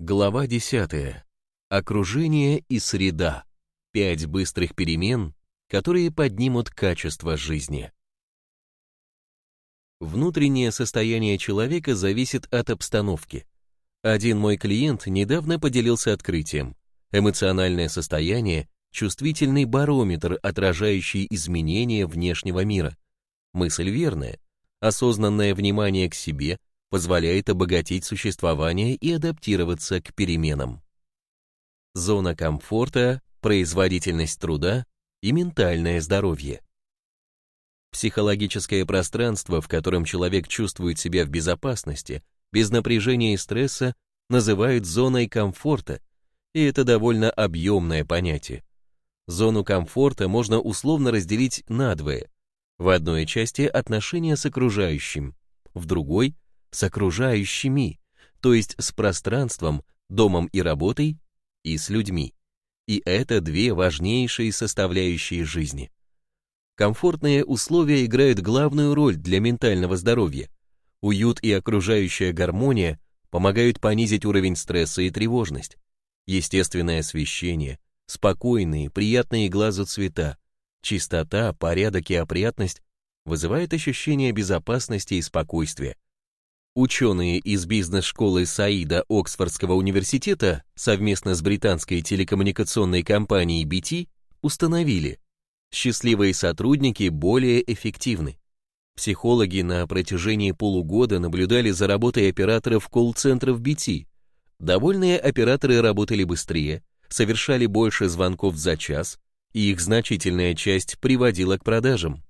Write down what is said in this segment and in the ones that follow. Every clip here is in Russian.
Глава 10. Окружение и среда. Пять быстрых перемен, которые поднимут качество жизни. Внутреннее состояние человека зависит от обстановки. Один мой клиент недавно поделился открытием. Эмоциональное состояние – чувствительный барометр, отражающий изменения внешнего мира. Мысль верная. Осознанное внимание к себе позволяет обогатить существование и адаптироваться к переменам. Зона комфорта, производительность труда и ментальное здоровье. Психологическое пространство, в котором человек чувствует себя в безопасности, без напряжения и стресса, называют зоной комфорта, и это довольно объемное понятие. Зону комфорта можно условно разделить надвое. В одной части отношения с окружающим, в другой с окружающими, то есть с пространством, домом и работой, и с людьми. И это две важнейшие составляющие жизни. Комфортные условия играют главную роль для ментального здоровья. Уют и окружающая гармония помогают понизить уровень стресса и тревожность. Естественное освещение, спокойные, приятные глазу цвета, чистота, порядок и опрятность вызывают ощущение безопасности и спокойствия, Ученые из бизнес-школы Саида Оксфордского университета совместно с британской телекоммуникационной компанией BT установили, счастливые сотрудники более эффективны. Психологи на протяжении полугода наблюдали за работой операторов колл-центров BT. Довольные операторы работали быстрее, совершали больше звонков за час, и их значительная часть приводила к продажам.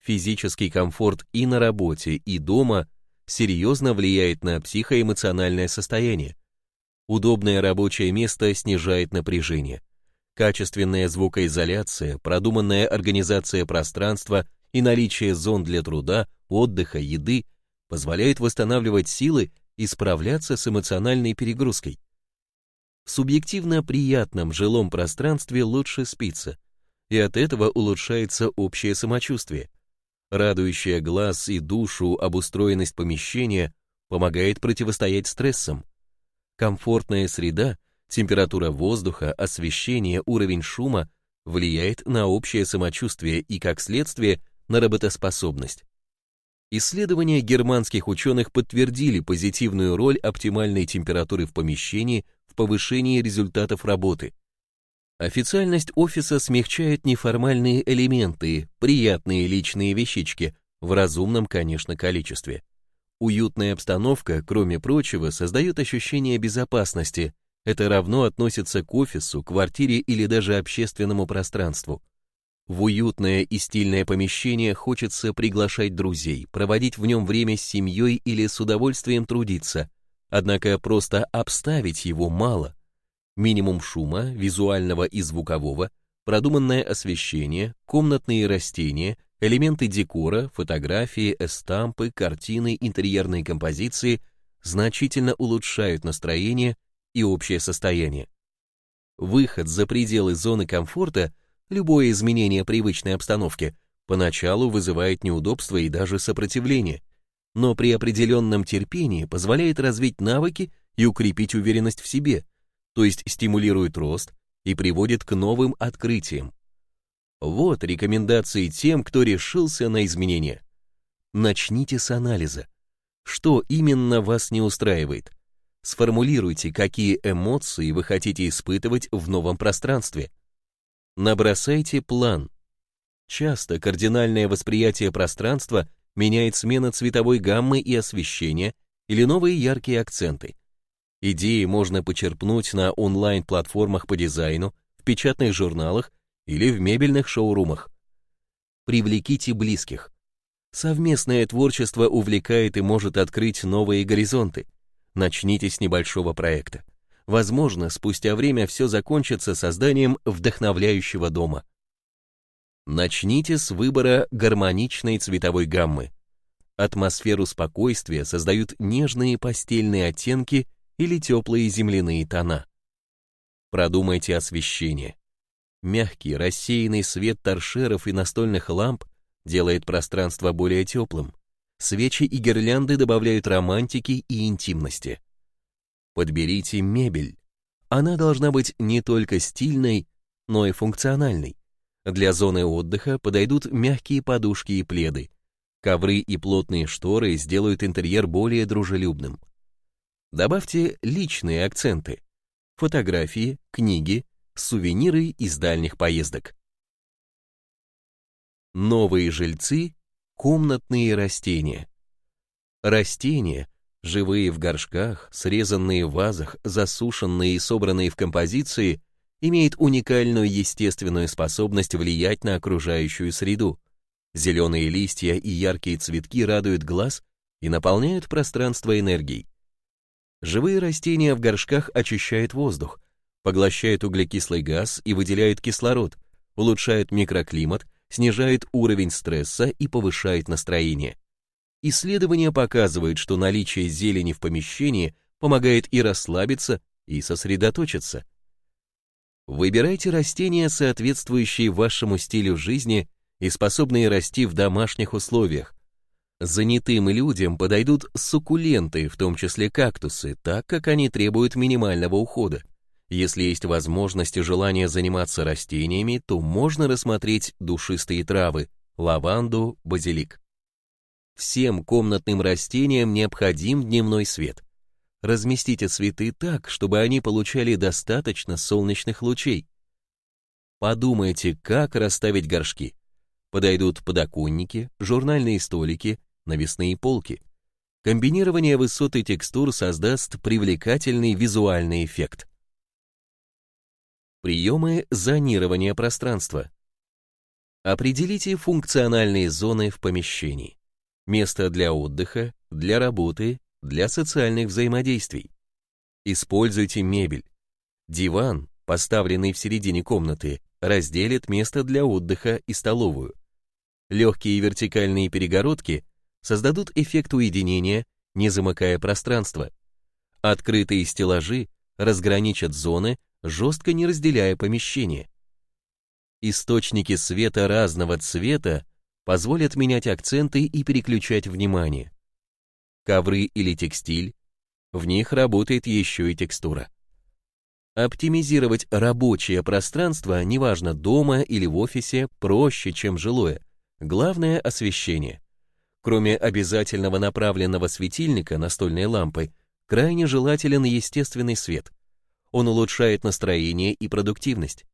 Физический комфорт и на работе, и дома – серьезно влияет на психоэмоциональное состояние. Удобное рабочее место снижает напряжение. Качественная звукоизоляция, продуманная организация пространства и наличие зон для труда, отдыха, еды позволяют восстанавливать силы и справляться с эмоциональной перегрузкой. В субъективно приятном жилом пространстве лучше спится, и от этого улучшается общее самочувствие. Радующая глаз и душу обустроенность помещения помогает противостоять стрессам. Комфортная среда, температура воздуха, освещение, уровень шума влияет на общее самочувствие и, как следствие, на работоспособность. Исследования германских ученых подтвердили позитивную роль оптимальной температуры в помещении в повышении результатов работы. Официальность офиса смягчает неформальные элементы, приятные личные вещички, в разумном, конечно, количестве. Уютная обстановка, кроме прочего, создает ощущение безопасности. Это равно относится к офису, квартире или даже общественному пространству. В уютное и стильное помещение хочется приглашать друзей, проводить в нем время с семьей или с удовольствием трудиться. Однако просто обставить его мало – минимум шума, визуального и звукового, продуманное освещение, комнатные растения, элементы декора, фотографии, эстампы, картины, интерьерные композиции значительно улучшают настроение и общее состояние. Выход за пределы зоны комфорта, любое изменение привычной обстановки, поначалу вызывает неудобства и даже сопротивление, но при определенном терпении позволяет развить навыки и укрепить уверенность в себе – то есть стимулирует рост и приводит к новым открытиям. Вот рекомендации тем, кто решился на изменения. Начните с анализа. Что именно вас не устраивает? Сформулируйте, какие эмоции вы хотите испытывать в новом пространстве. Набросайте план. Часто кардинальное восприятие пространства меняет смена цветовой гаммы и освещения или новые яркие акценты. Идеи можно почерпнуть на онлайн-платформах по дизайну, в печатных журналах или в мебельных шоурумах. Привлеките близких. Совместное творчество увлекает и может открыть новые горизонты. Начните с небольшого проекта. Возможно, спустя время все закончится созданием вдохновляющего дома. Начните с выбора гармоничной цветовой гаммы. Атмосферу спокойствия создают нежные постельные оттенки или теплые земляные тона. Продумайте освещение. Мягкий, рассеянный свет торшеров и настольных ламп делает пространство более теплым. Свечи и гирлянды добавляют романтики и интимности. Подберите мебель. Она должна быть не только стильной, но и функциональной. Для зоны отдыха подойдут мягкие подушки и пледы. Ковры и плотные шторы сделают интерьер более дружелюбным. Добавьте личные акценты. Фотографии, книги, сувениры из дальних поездок. Новые жильцы – комнатные растения. Растения, живые в горшках, срезанные в вазах, засушенные и собранные в композиции, имеют уникальную естественную способность влиять на окружающую среду. Зеленые листья и яркие цветки радуют глаз и наполняют пространство энергией. Живые растения в горшках очищают воздух, поглощают углекислый газ и выделяют кислород, улучшают микроклимат, снижает уровень стресса и повышает настроение. Исследования показывают, что наличие зелени в помещении помогает и расслабиться, и сосредоточиться. Выбирайте растения, соответствующие вашему стилю жизни и способные расти в домашних условиях. Занятым людям подойдут суккуленты, в том числе кактусы, так как они требуют минимального ухода. Если есть возможность и желание заниматься растениями, то можно рассмотреть душистые травы, лаванду, базилик. Всем комнатным растениям необходим дневной свет. Разместите цветы так, чтобы они получали достаточно солнечных лучей. Подумайте, как расставить горшки. Подойдут подоконники, журнальные столики, навесные полки. Комбинирование высот и текстур создаст привлекательный визуальный эффект. Приемы зонирования пространства. Определите функциональные зоны в помещении. Место для отдыха, для работы, для социальных взаимодействий. Используйте мебель. Диван, поставленный в середине комнаты, разделит место для отдыха и столовую. Легкие вертикальные перегородки создадут эффект уединения, не замыкая пространство. Открытые стеллажи разграничат зоны, жестко не разделяя помещение. Источники света разного цвета позволят менять акценты и переключать внимание. Ковры или текстиль, в них работает еще и текстура. Оптимизировать рабочее пространство, неважно дома или в офисе, проще, чем жилое. Главное – освещение. Кроме обязательного направленного светильника настольной лампы, крайне желателен естественный свет. Он улучшает настроение и продуктивность.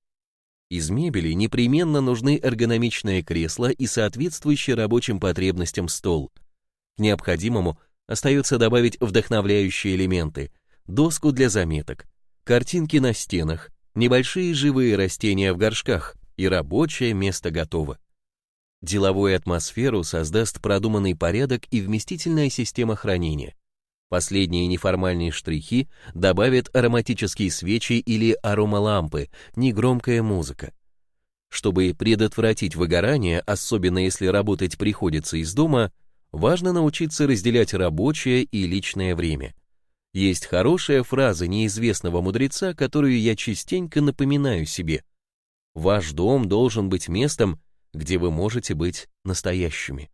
Из мебели непременно нужны эргономичное кресло и соответствующий рабочим потребностям стол. К необходимому остается добавить вдохновляющие элементы, доску для заметок, картинки на стенах, небольшие живые растения в горшках, и рабочее место готово. Деловую атмосферу создаст продуманный порядок и вместительная система хранения. Последние неформальные штрихи добавят ароматические свечи или аромалампы, негромкая музыка. Чтобы предотвратить выгорание, особенно если работать приходится из дома, важно научиться разделять рабочее и личное время. Есть хорошая фраза неизвестного мудреца, которую я частенько напоминаю себе. Ваш дом должен быть местом, где вы можете быть настоящими.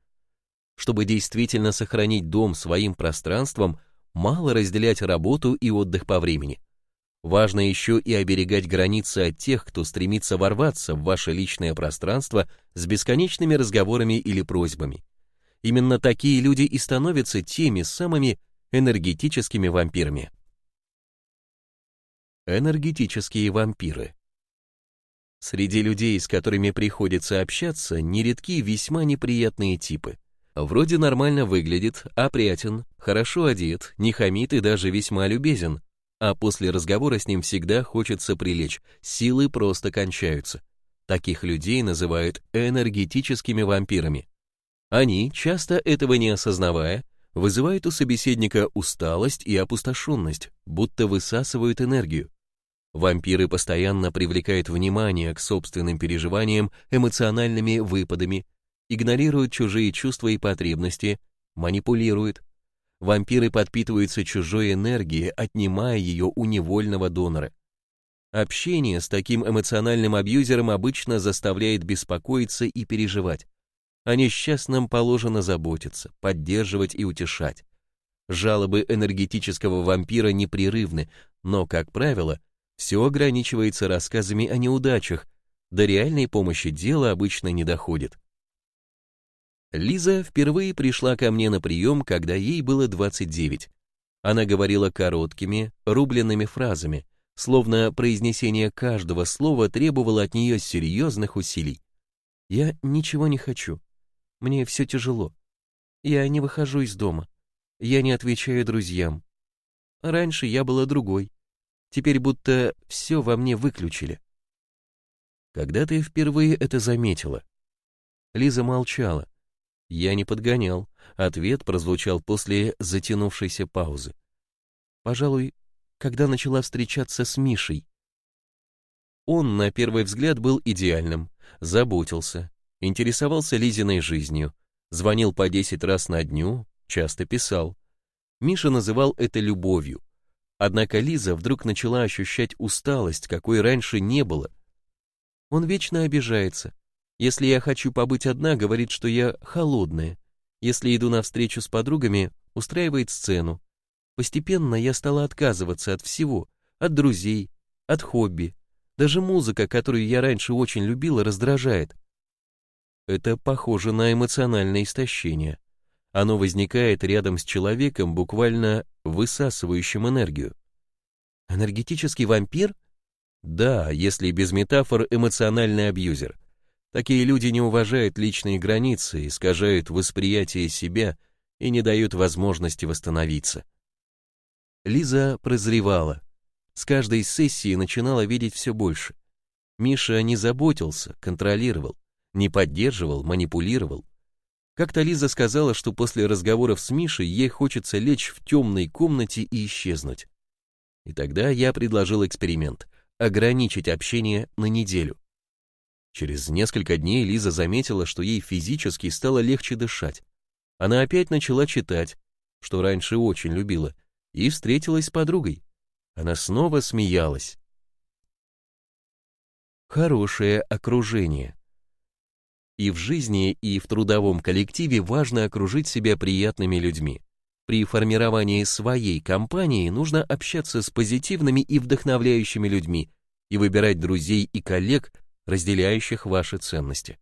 Чтобы действительно сохранить дом своим пространством, мало разделять работу и отдых по времени. Важно еще и оберегать границы от тех, кто стремится ворваться в ваше личное пространство с бесконечными разговорами или просьбами. Именно такие люди и становятся теми самыми энергетическими вампирами. Энергетические вампиры Среди людей, с которыми приходится общаться, нередки весьма неприятные типы. Вроде нормально выглядит, опрятен, хорошо одет, не хамит и даже весьма любезен, а после разговора с ним всегда хочется прилечь, силы просто кончаются. Таких людей называют энергетическими вампирами. Они, часто этого не осознавая, вызывают у собеседника усталость и опустошенность, будто высасывают энергию. Вампиры постоянно привлекают внимание к собственным переживаниям эмоциональными выпадами, игнорируют чужие чувства и потребности, манипулируют. Вампиры подпитываются чужой энергией, отнимая ее у невольного донора. Общение с таким эмоциональным абьюзером обычно заставляет беспокоиться и переживать. О несчастном положено заботиться, поддерживать и утешать. Жалобы энергетического вампира непрерывны, но, как правило, все ограничивается рассказами о неудачах, до реальной помощи дело обычно не доходит. Лиза впервые пришла ко мне на прием, когда ей было 29. Она говорила короткими, рубленными фразами, словно произнесение каждого слова требовало от нее серьезных усилий. «Я ничего не хочу. Мне все тяжело. Я не выхожу из дома. Я не отвечаю друзьям. Раньше я была другой. Теперь будто все во мне выключили». «Когда ты впервые это заметила?» Лиза молчала. Я не подгонял. Ответ прозвучал после затянувшейся паузы. Пожалуй, когда начала встречаться с Мишей. Он, на первый взгляд, был идеальным, заботился, интересовался Лизиной жизнью, звонил по 10 раз на дню, часто писал. Миша называл это любовью. Однако Лиза вдруг начала ощущать усталость, какой раньше не было. Он вечно обижается, если я хочу побыть одна, говорит, что я холодная. Если иду на встречу с подругами, устраивает сцену. Постепенно я стала отказываться от всего, от друзей, от хобби. Даже музыка, которую я раньше очень любила, раздражает. Это похоже на эмоциональное истощение. Оно возникает рядом с человеком, буквально высасывающим энергию. Энергетический вампир? Да, если без метафор эмоциональный абьюзер. Такие люди не уважают личные границы, искажают восприятие себя и не дают возможности восстановиться. Лиза прозревала. С каждой сессии начинала видеть все больше. Миша не заботился, контролировал, не поддерживал, манипулировал. Как-то Лиза сказала, что после разговоров с Мишей ей хочется лечь в темной комнате и исчезнуть. И тогда я предложил эксперимент — ограничить общение на неделю. Через несколько дней Лиза заметила, что ей физически стало легче дышать. Она опять начала читать, что раньше очень любила, и встретилась с подругой. Она снова смеялась. Хорошее окружение. И в жизни, и в трудовом коллективе важно окружить себя приятными людьми. При формировании своей компании нужно общаться с позитивными и вдохновляющими людьми и выбирать друзей и коллег, разделяющих ваши ценности.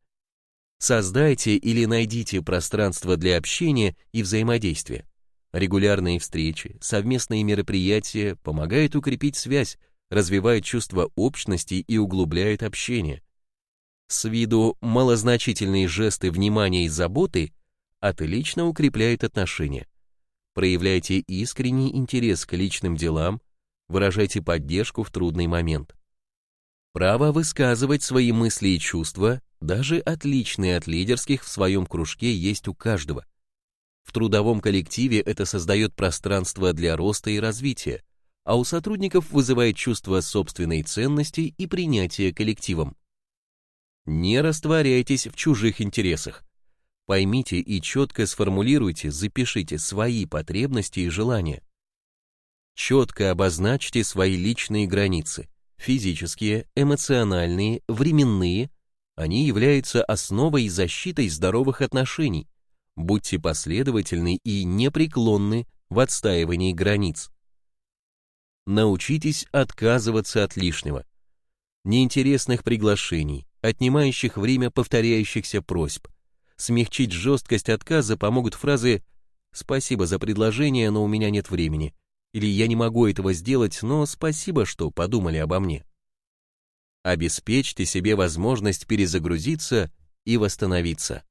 Создайте или найдите пространство для общения и взаимодействия. Регулярные встречи, совместные мероприятия помогают укрепить связь, развивают чувство общности и углубляют общение. С виду малозначительные жесты внимания и заботы отлично укрепляют отношения. Проявляйте искренний интерес к личным делам, выражайте поддержку в трудный момент. Право высказывать свои мысли и чувства, даже отличные от лидерских в своем кружке, есть у каждого. В трудовом коллективе это создает пространство для роста и развития, а у сотрудников вызывает чувство собственной ценности и принятия коллективом. Не растворяйтесь в чужих интересах. Поймите и четко сформулируйте, запишите свои потребности и желания. Четко обозначьте свои личные границы физические, эмоциональные, временные, они являются основой и защитой здоровых отношений. Будьте последовательны и непреклонны в отстаивании границ. Научитесь отказываться от лишнего, неинтересных приглашений, отнимающих время повторяющихся просьб. Смягчить жесткость отказа помогут фразы «Спасибо за предложение, но у меня нет времени» или «Я не могу этого сделать, но спасибо, что подумали обо мне». Обеспечьте себе возможность перезагрузиться и восстановиться.